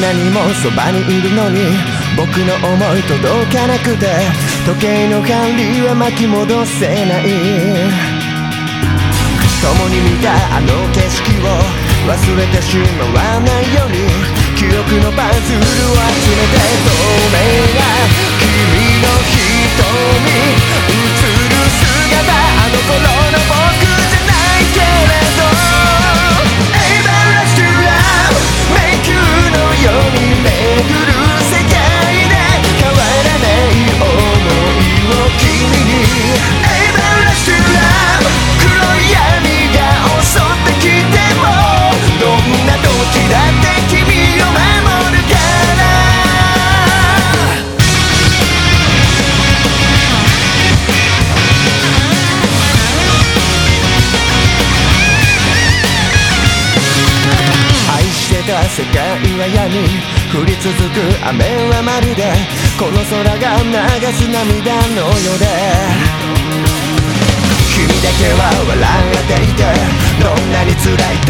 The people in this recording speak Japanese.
なにもそばにいるのに僕の思い届かなくて時計の管理は巻き戻せない。共に見たあの景色を忘れてしまわないように記憶のパズルを集めてか世界は闇降り続く雨はまるでこの空が流す涙のようで君だけは笑っていてどんなに辛い